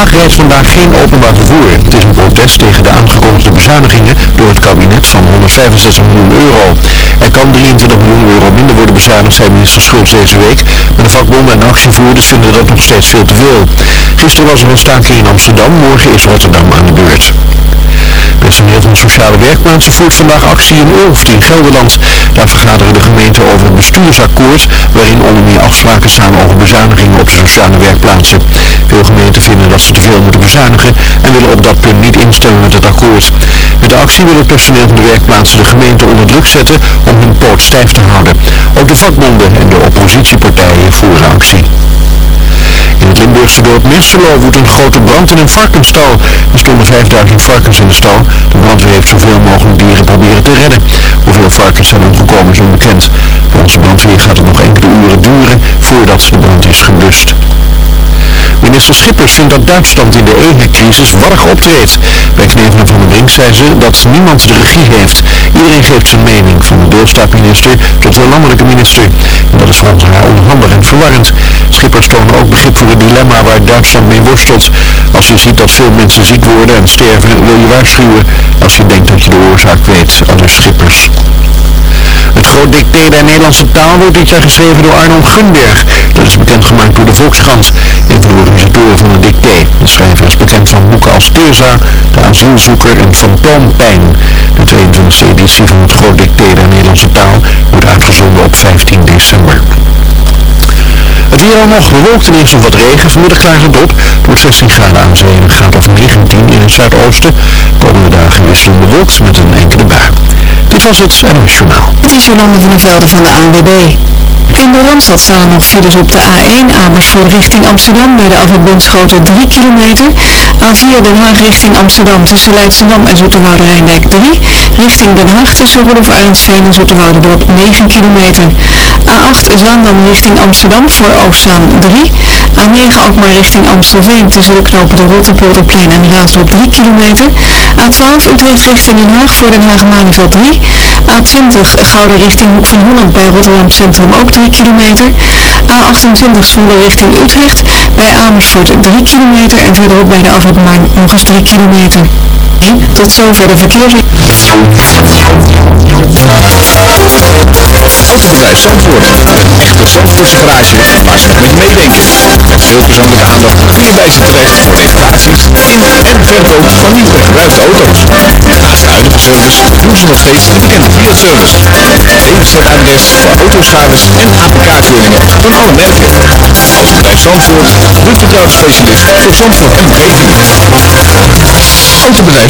Haag rijdt vandaag geen openbaar vervoer. Het is een protest tegen de aangekondigde bezuinigingen door het kabinet van 165 miljoen euro. Er kan 23 miljoen euro minder worden bezuinigd, zei minister Schultz deze week. Maar de vakbonden en actievoerders vinden dat nog steeds veel te veel. Gisteren was er een staking in Amsterdam, morgen is Rotterdam aan de beurt. Personeel van sociale werkplaatsen voert vandaag actie in Ulft in Gelderland. Daar vergaderen de gemeenten over een bestuursakkoord waarin onder meer afspraken staan over bezuinigingen op de sociale werkplaatsen. Veel gemeenten vinden dat ze te veel moeten bezuinigen en willen op dat punt niet instemmen met het akkoord. Met de actie wil het personeel van de werkplaatsen de gemeente onder druk zetten om hun poot stijf te houden. Ook de vakbonden en de oppositiepartijen voeren actie. In het Limburgse dorp Mesterlo woedt een grote brand in een varkenstal. Er stonden 5000 varkens in de stal. De brandweer heeft zoveel mogelijk dieren proberen te redden. Hoeveel varkens zijn omgekomen is onbekend. Volgens de brandweer gaat het nog enkele uren duren voordat de brand is geblust. Minister Schippers vindt dat Duitsland in de EHEC-crisis warrig optreedt. Bij Knevelen van der Brink zei ze dat niemand de regie heeft. Iedereen geeft zijn mening, van de deelstaatminister tot de landelijke minister. En dat is volgens haar onhandig en verwarrend. Schippers tonen ook begrip voor het dilemma waar Duitsland mee worstelt. Als je ziet dat veel mensen ziek worden en sterven, wil je waarschuwen. Als je denkt dat je de oorzaak weet, aldus Schippers. Het groot dicté der Nederlandse taal wordt dit jaar geschreven door Arnold Gunberg. Dat is bekendgemaakt door de Volkskrant, een van de organisatoren van het dicté. De schrijver is bekend van boeken als Teerza, De asielzoeker en Fantoompijn. De 22e editie van het groot dicté der Nederlandse taal wordt uitgezonden op 15 december. Het weer al nog bewolkt en eerst nog wat regen. Vanmiddag klaart het op. Het wordt 16 graden aan zee en graad of 19 in het zuidoosten. Komende dagen wisselend bewolkt met een. Dit was het NOS Journaal. Het is Jolande van der Velde van de ANWB. In de Randstad staan nog files op de A1 Amersfoort richting Amsterdam bij de afrit 3 kilometer. A4 Den Haag richting Amsterdam tussen Leidschendam en Zoeterwoude Rijndijk 3. Richting Den Haag tussen Rudolf Arendsveen en Zoeterwouderdorp 9 kilometer. A8 Zaandam richting Amsterdam voor Oostzaan 3. A9 Alkmaar richting Amstelveen tussen de knopen de Rotterpolderplein en Raasdorp 3 kilometer. A12 Utrecht richting Den Haag voor Den Haag-Malieveld 3. A20 Gouden richting Hoek van Holland bij Rotterdam Centrum ook 3 kilometer. A28 Zwolle richting Utrecht bij Amersfoort 3 kilometer en verderop bij de afrit nog eens 3 kilometer. Tot zover de verkeer. Autobedrijf Zandvoort. Een echte Zandvoortse garage waar ze nog met je meedenken. Met veel persoonlijke aandacht kun je bij ze terecht voor reparaties in en verkoop van nieuw en gebruikte auto's. Naast de huidige service doen ze nog steeds de bekende Fiat-service. DWZ-adres voor autoschades en APK-keuringen van alle merken. Autobedrijf Zandvoort, de vertrouwde specialist voor Zandvoort en omgeving. Autobedrijf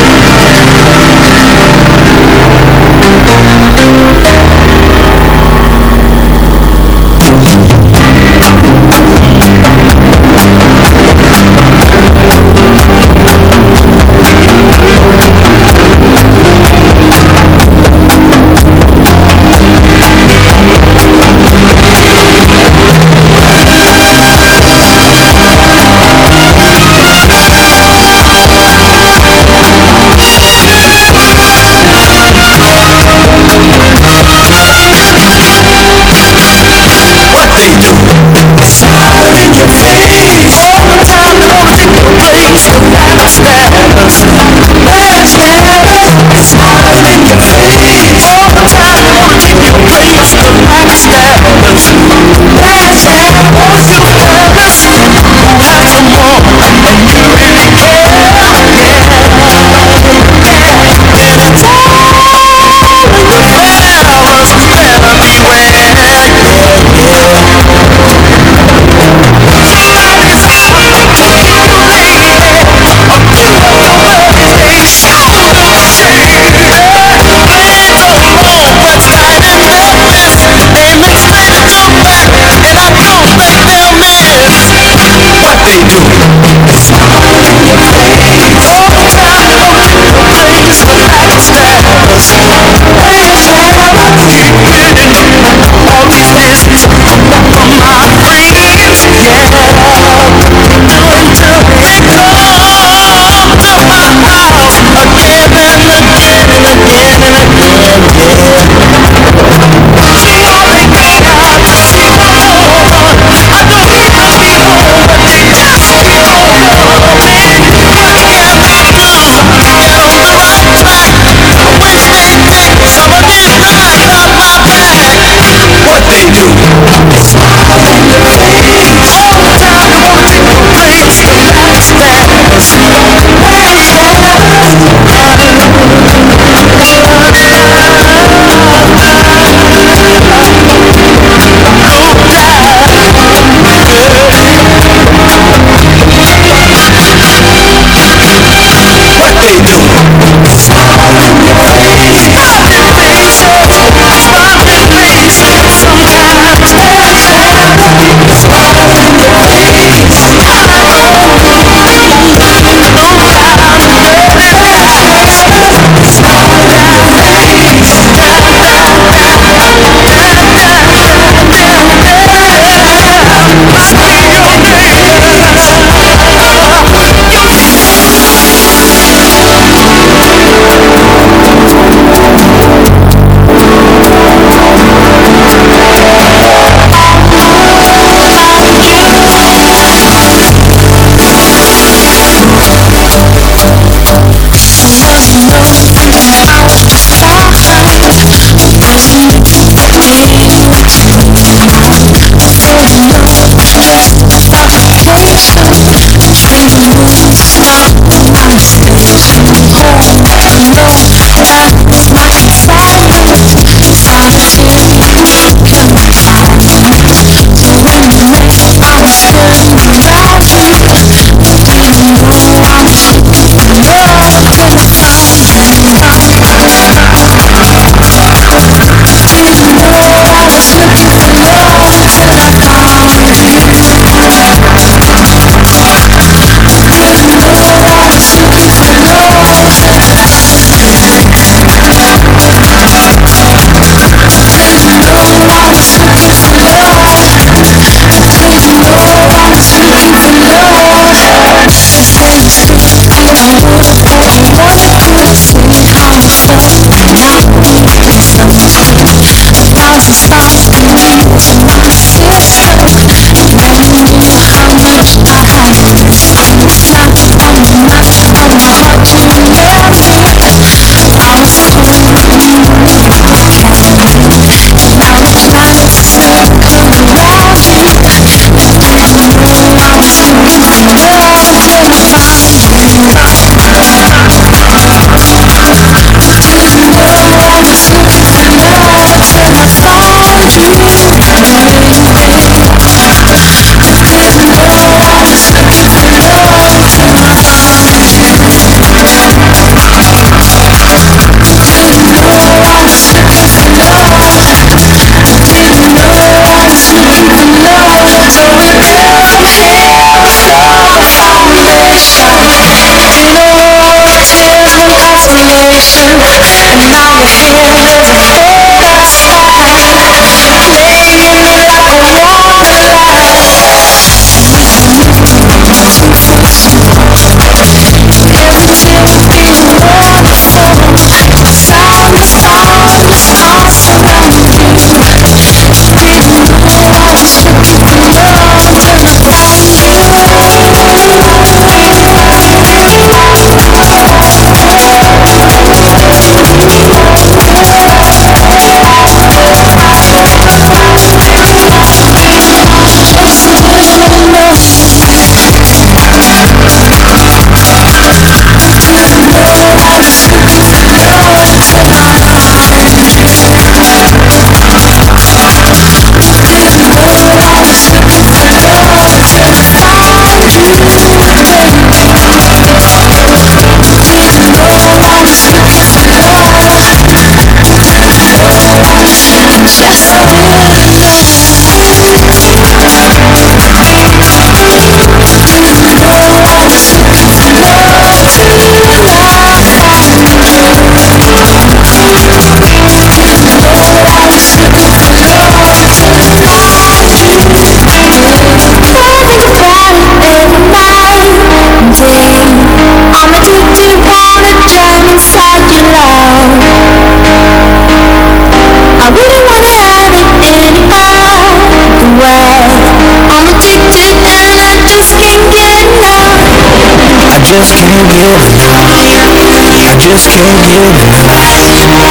just can't get enough.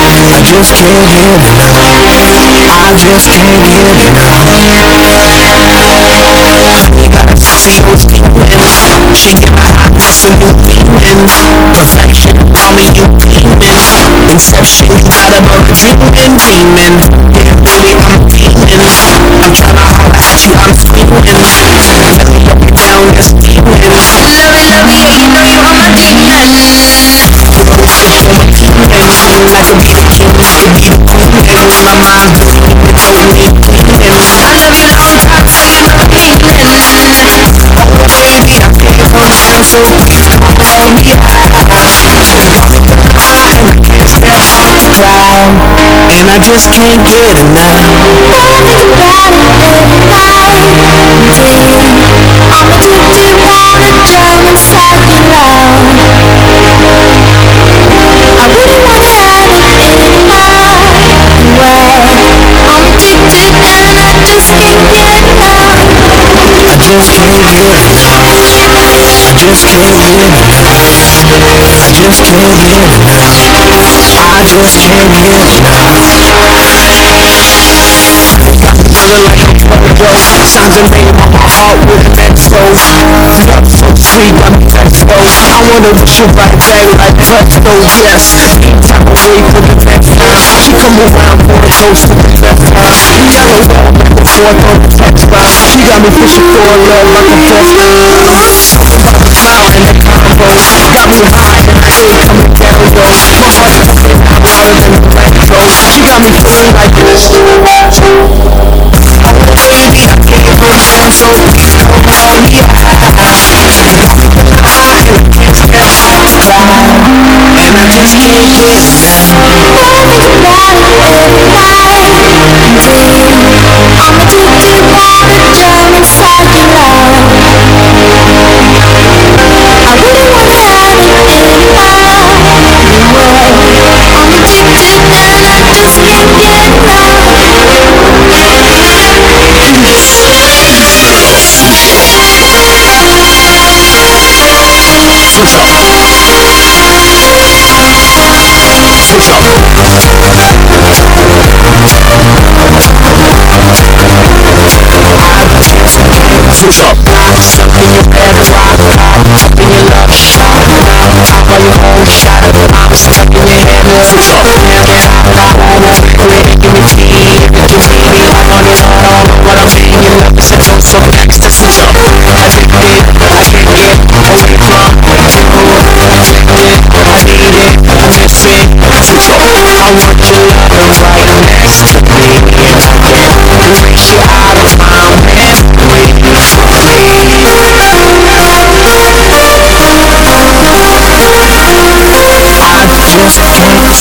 I just can't get enough. I just can't get enough. up. We gotta see with demon. She got eyes for you demons. Perfection, call me you demons. Inception, you got a above a dreaming demon. Yeah, baby, I'm demons. I'm tryna holler at you, I'm screaming. Filling up and down, that's demons. feeling like a bitch king, used to be the queen and it was my mind But you need to me demons I love it all the time, saying I'm leaving Oh baby, I think I'm myself so please Don't roll me out I can't step off the ground And I just can't get enough. Think about it every night I'ma just can't enough I just can't I just can't get enough Feeling like I'm overdose Sounds of name on my heart with an explode Love so sweet, got me exposed I wanna wish you right back like presto, yes Tap away from the next time She come around for a toast to the time Yellow wall, back and forth on the text box She got me fishing for love like a fourth on in the combos Got me high and I ain't coming down though My heart is pulling out harder than a retro She got me feeling like this I'm I can't a down, so please don't hold me high And I can't tell how to ride And I just can't get enough Oh, you. got it, What's up?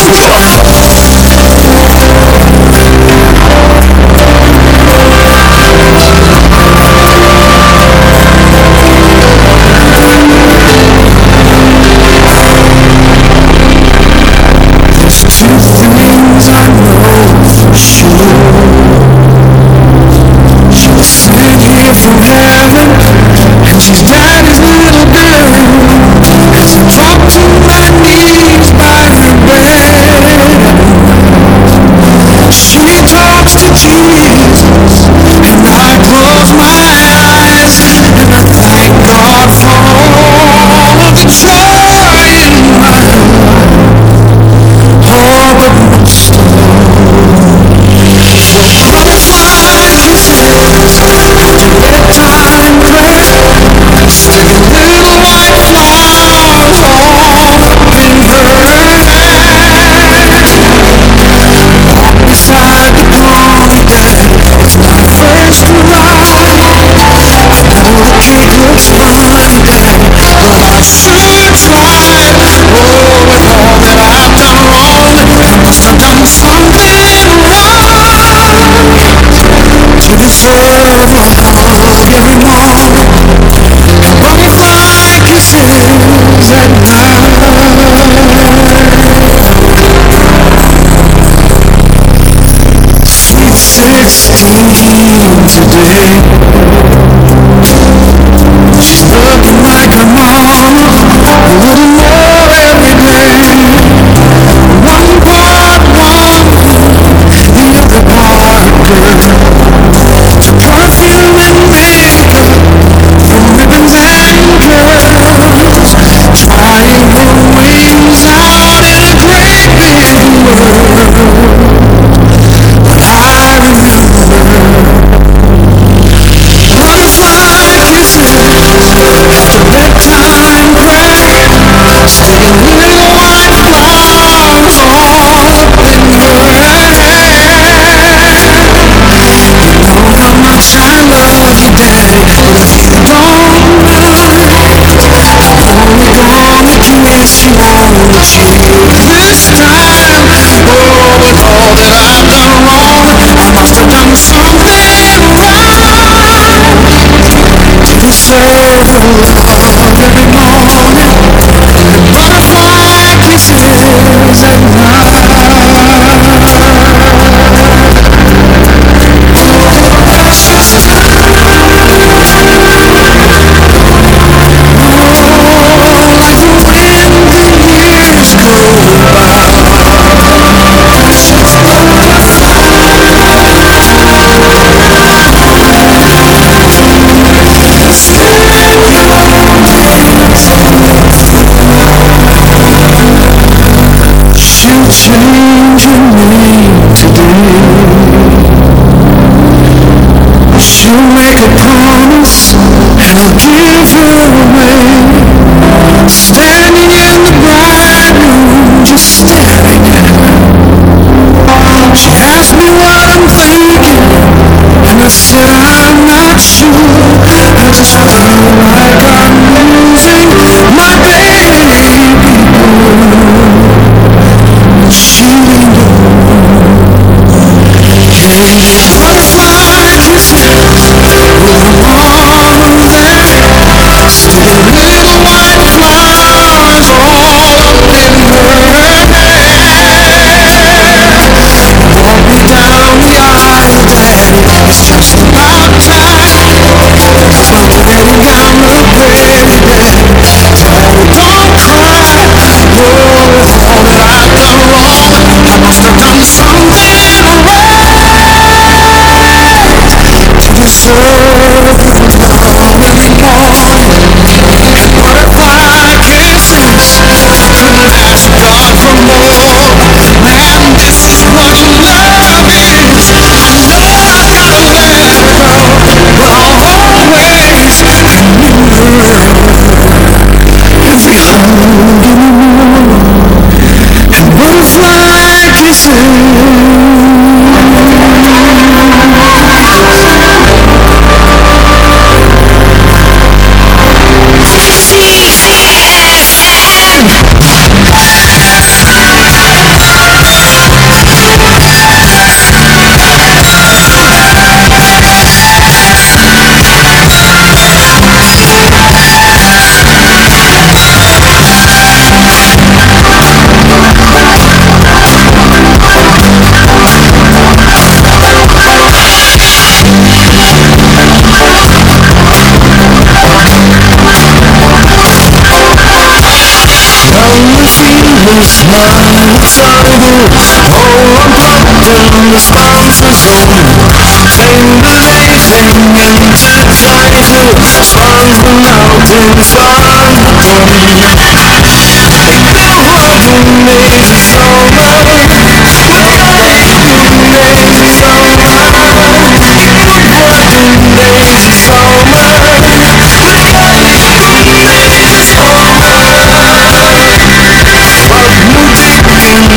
Música snaren zouden Holland laten de Spaanse zon. Geen beweging in te twijfel Zwaargenoten, zwaargenoten nou Ik wil wat doen,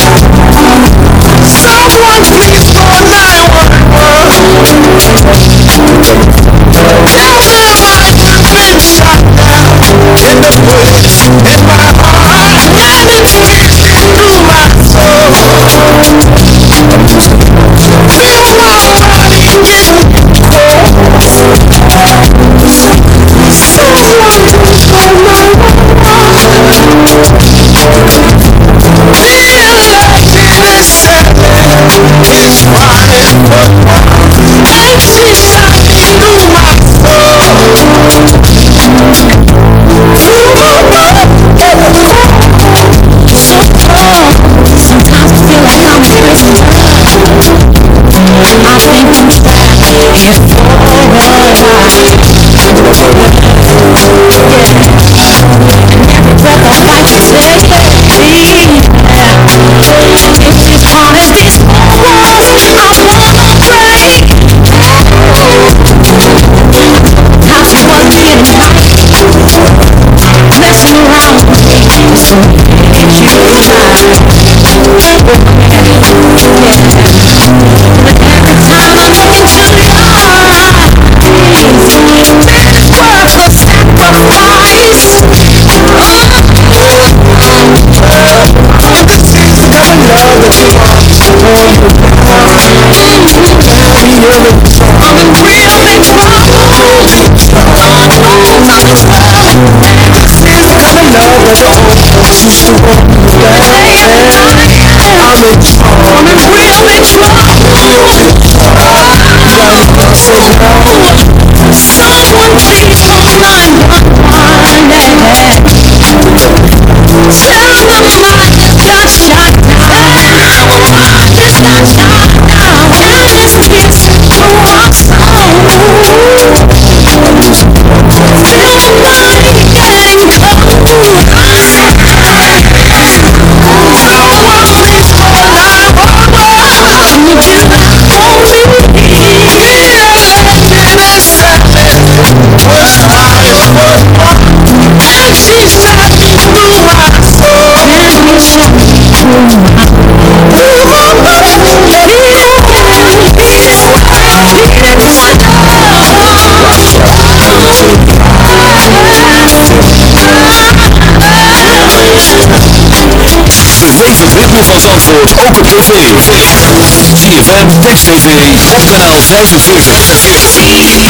Someone please call 911 Yeah, Zandvoort ook op tv. ZFM, Text TV, op kanaal 45.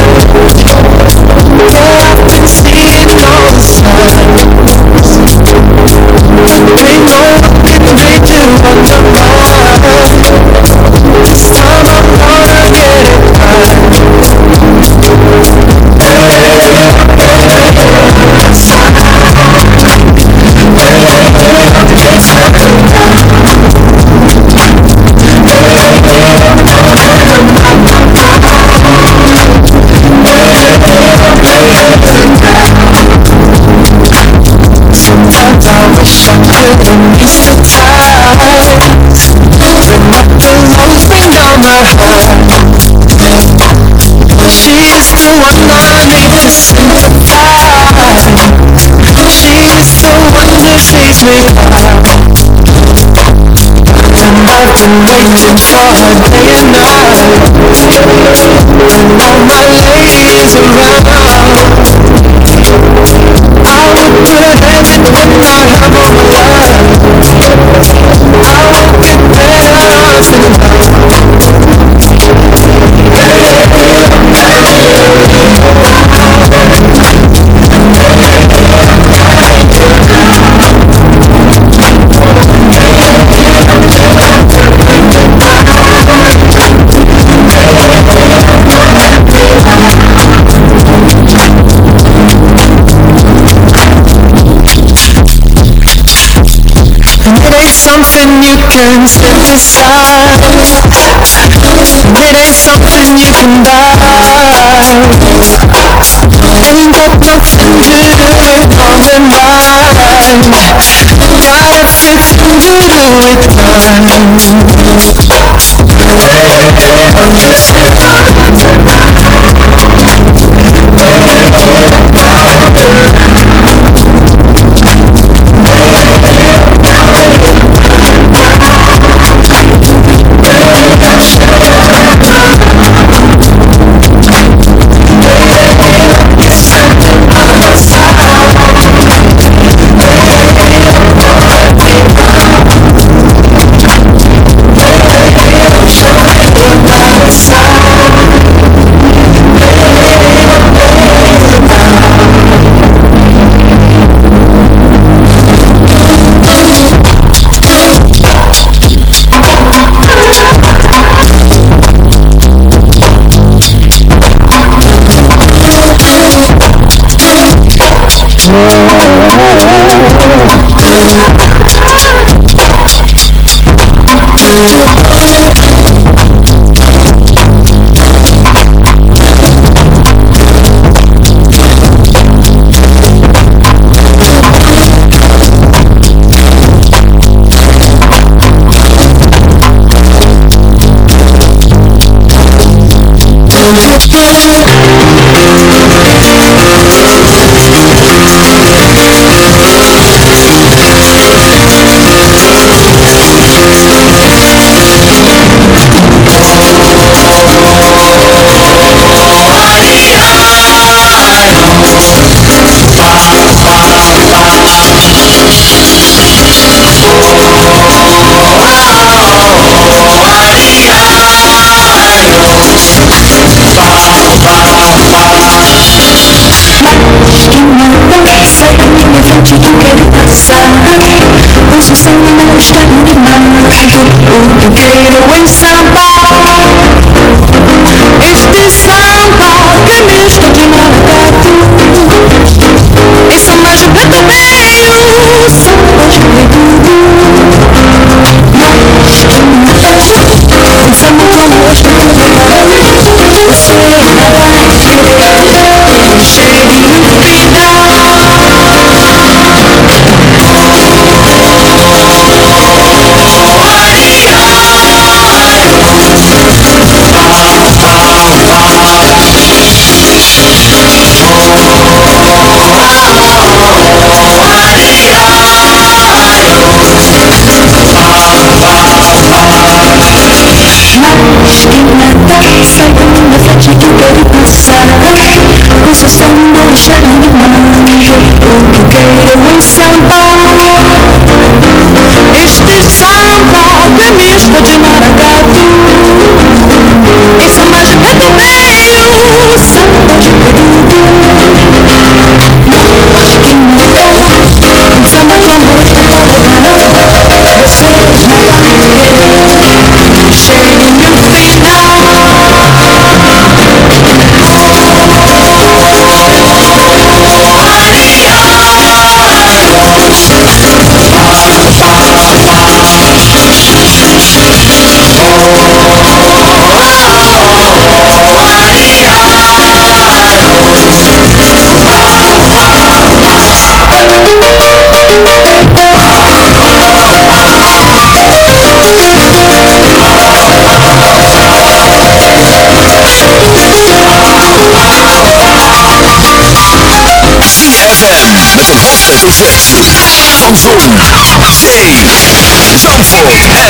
been waiting for a day and night can set aside It ain't something you can buy Ain't got nothing to do with love and mine Got everything to do with mine in Zandvoort. to singing, I'm standing by my. You get away. tussen van en zee, en Zandvoort.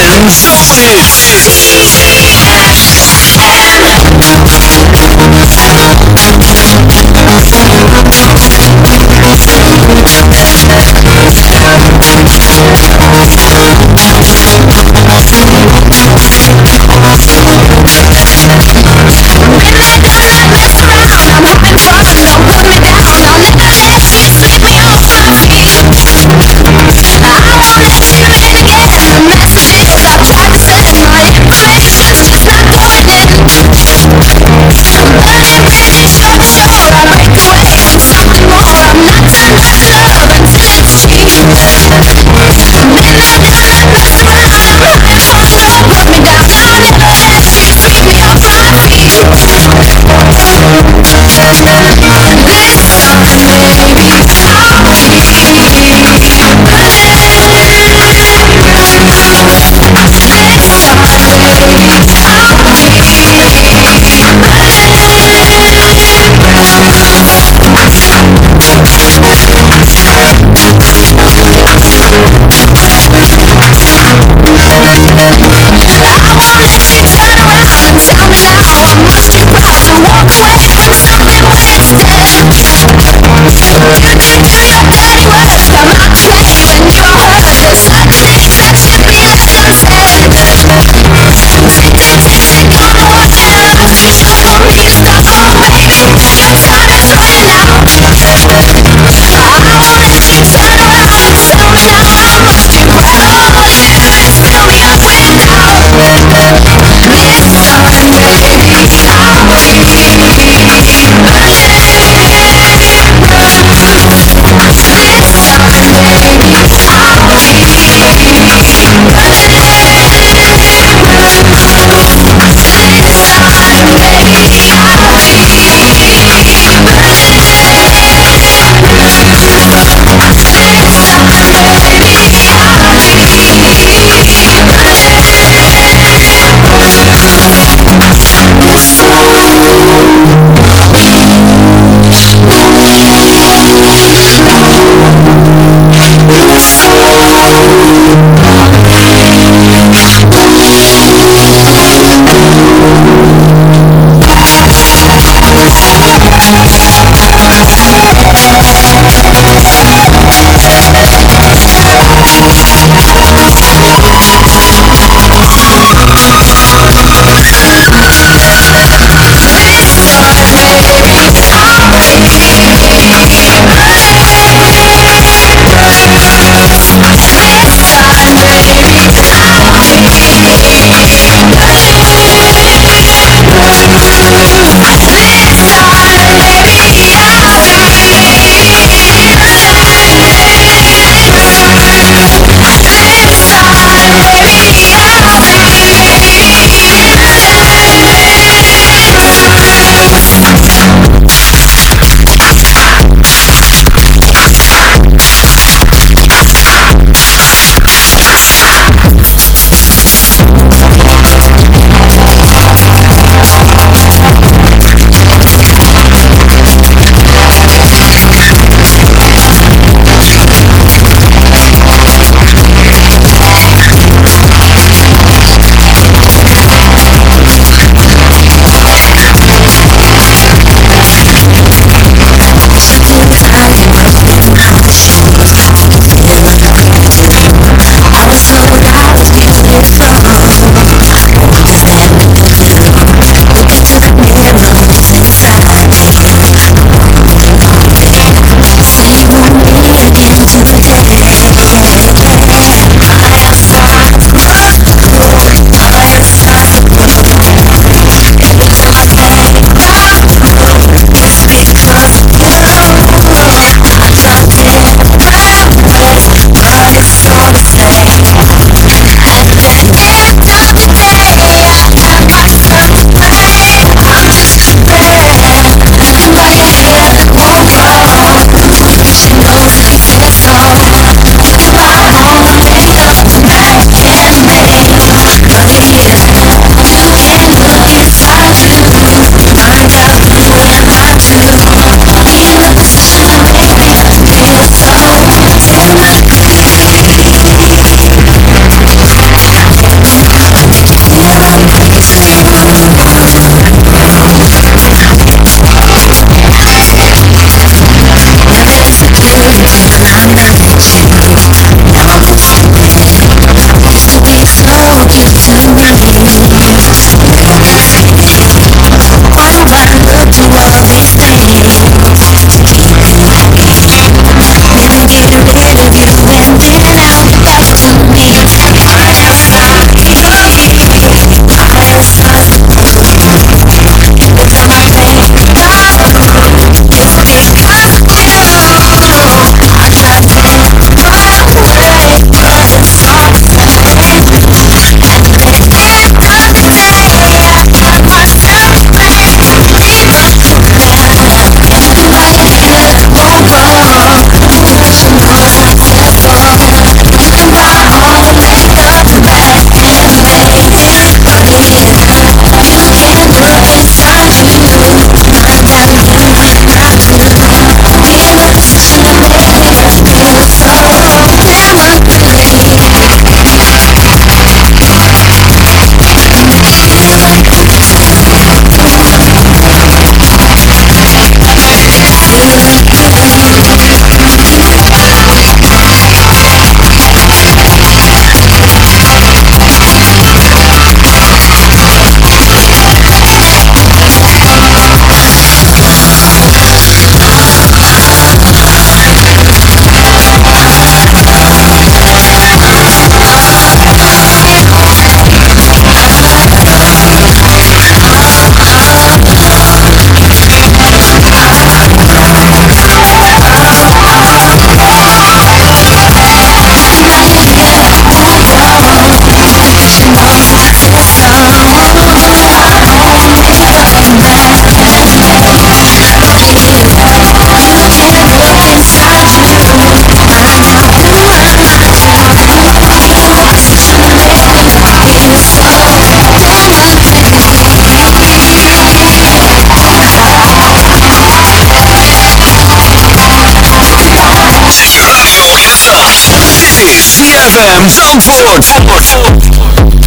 FM Zandvoort. Zandvoort.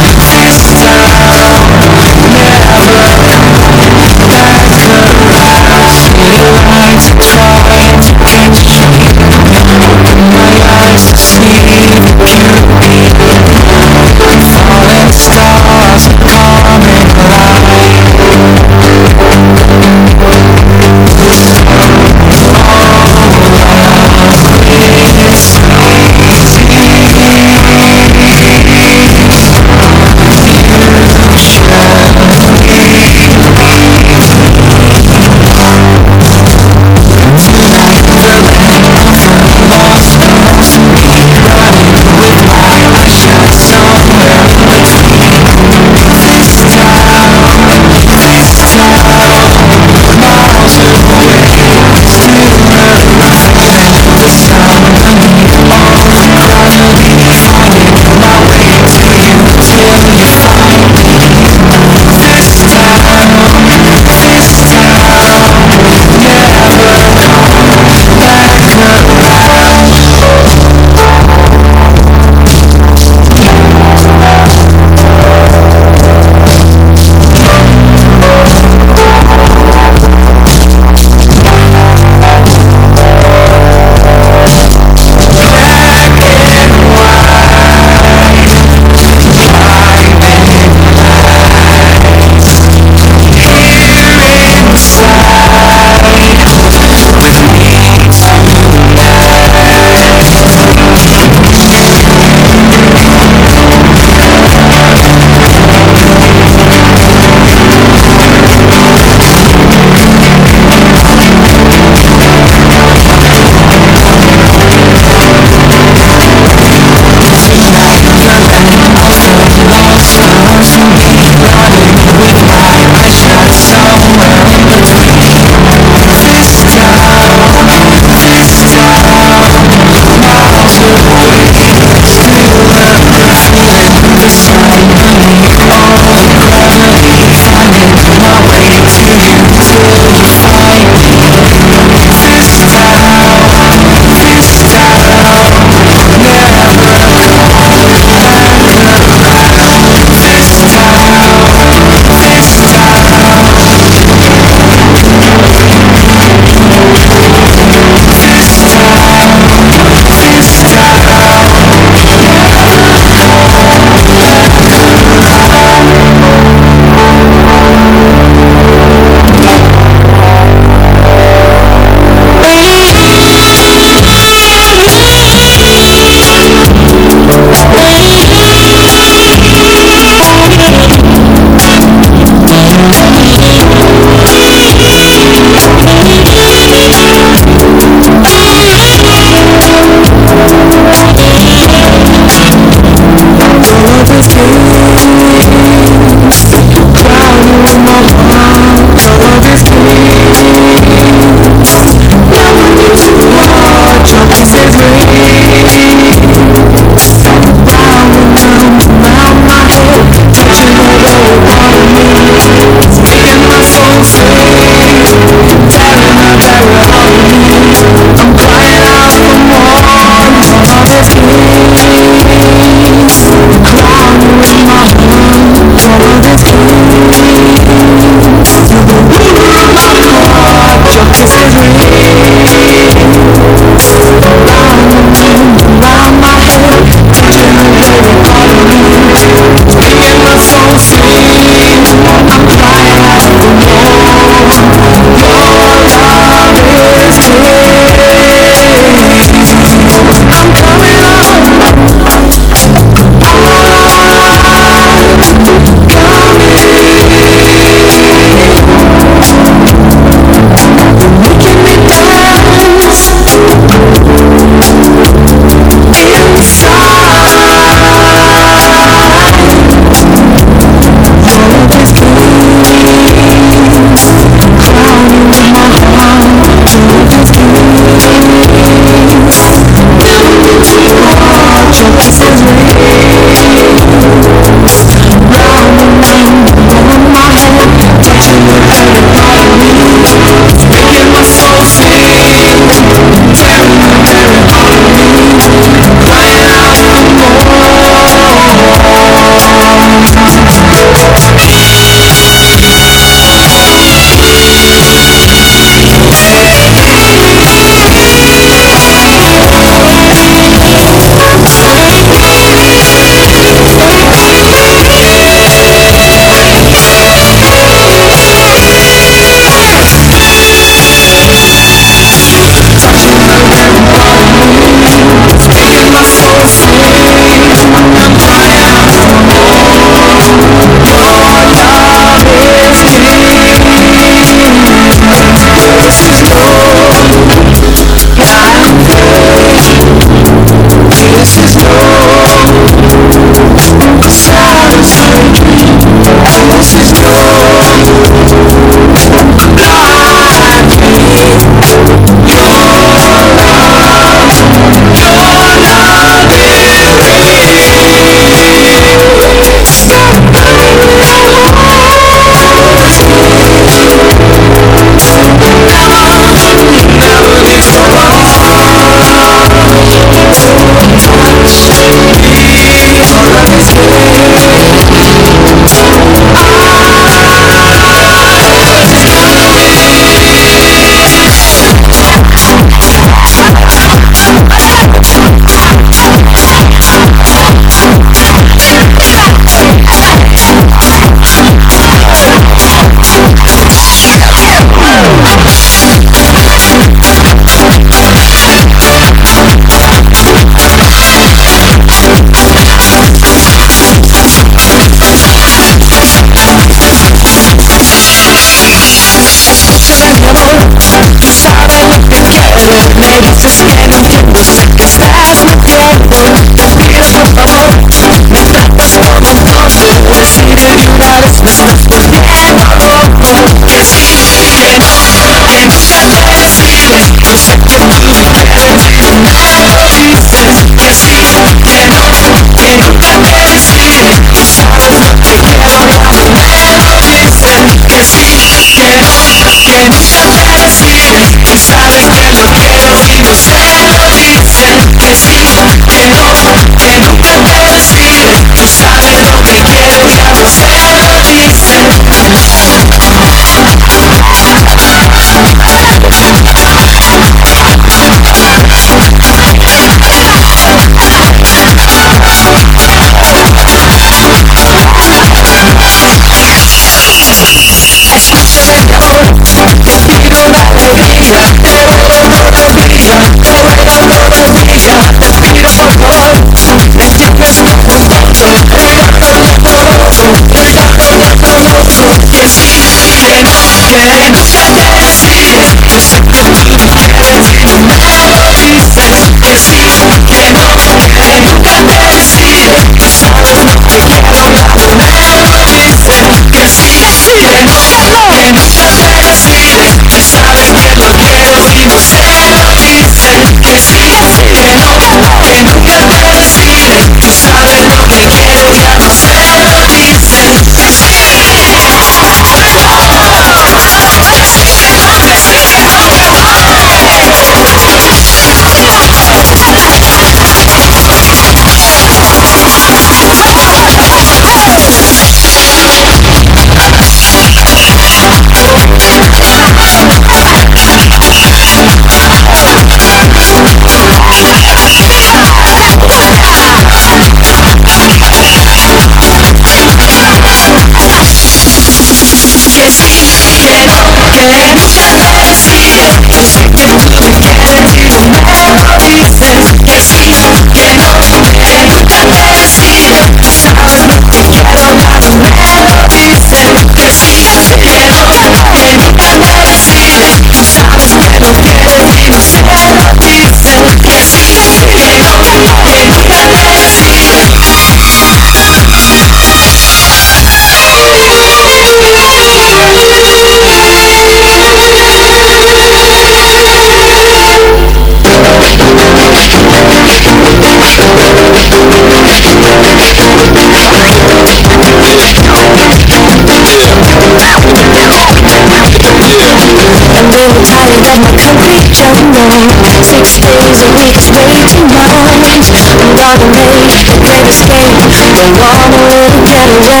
Six days a week is way too much I'm gonna make a great escape. Don't wanna let it get away.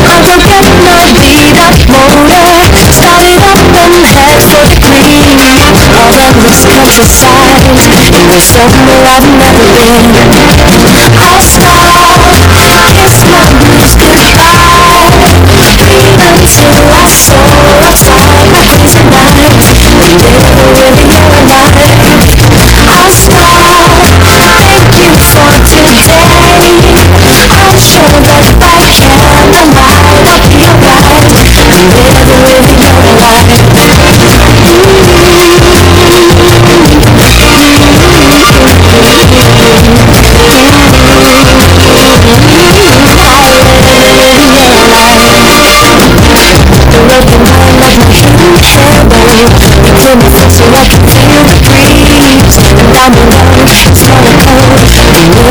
Go get my beat up motor Start it up and head for the green. Run this countryside And go somewhere I've never been I'll stop, kiss my blues goodbye. Breathe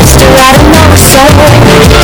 mister I don't know so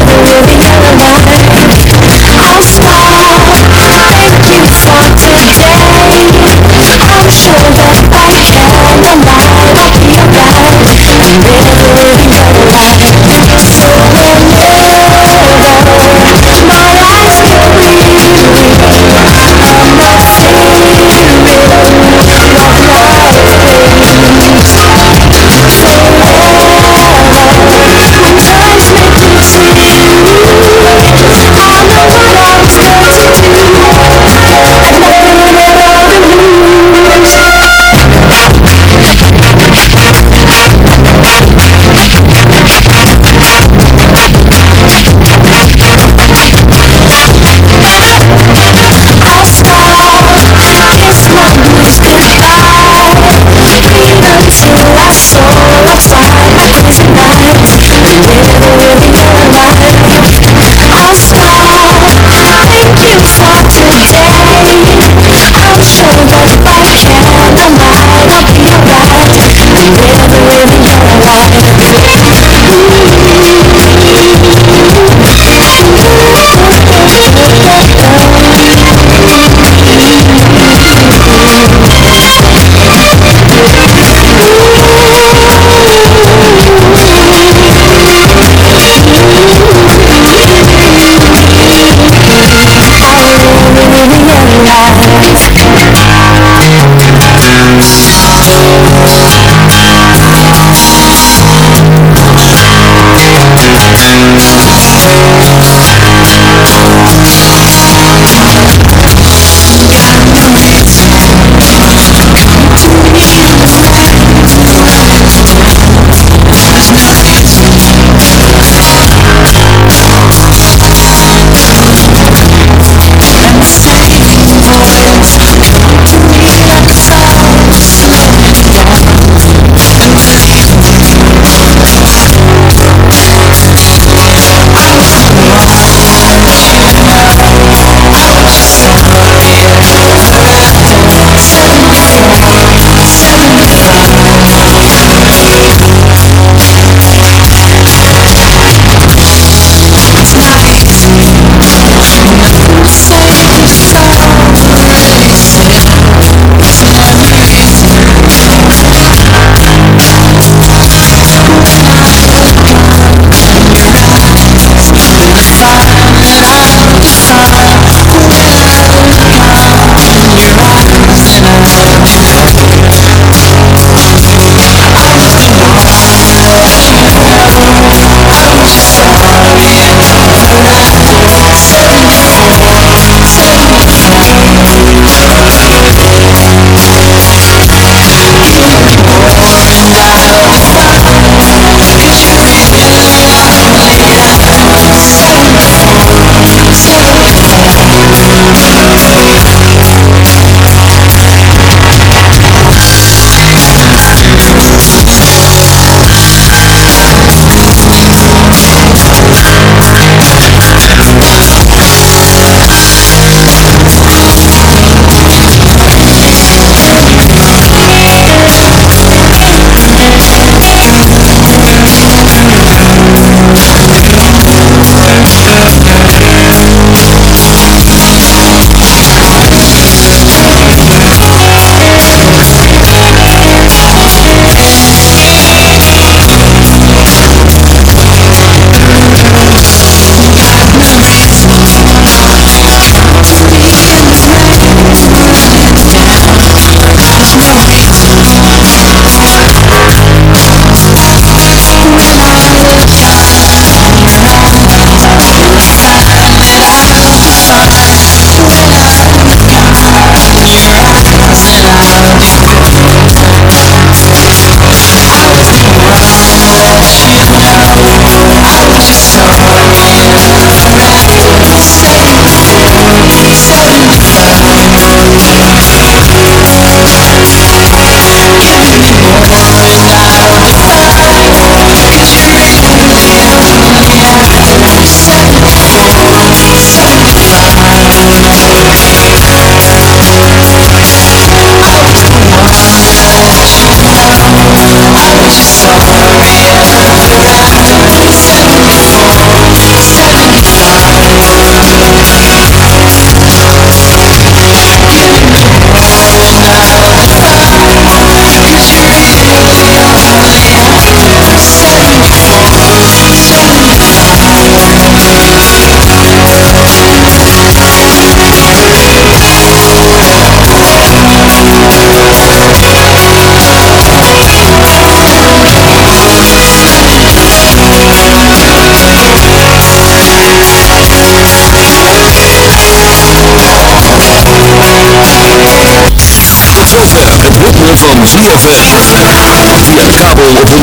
Via de kabel op 104.5.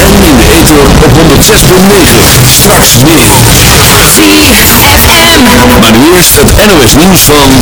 En in de ether op 106.9. Straks meer. ZFM. Maar nu eerst het NOS nieuws van...